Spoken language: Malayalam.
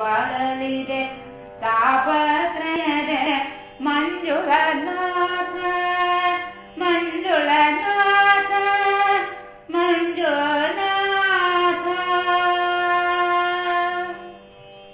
വാളിരെ താപത്രയരെ മഞ്ജുകർണ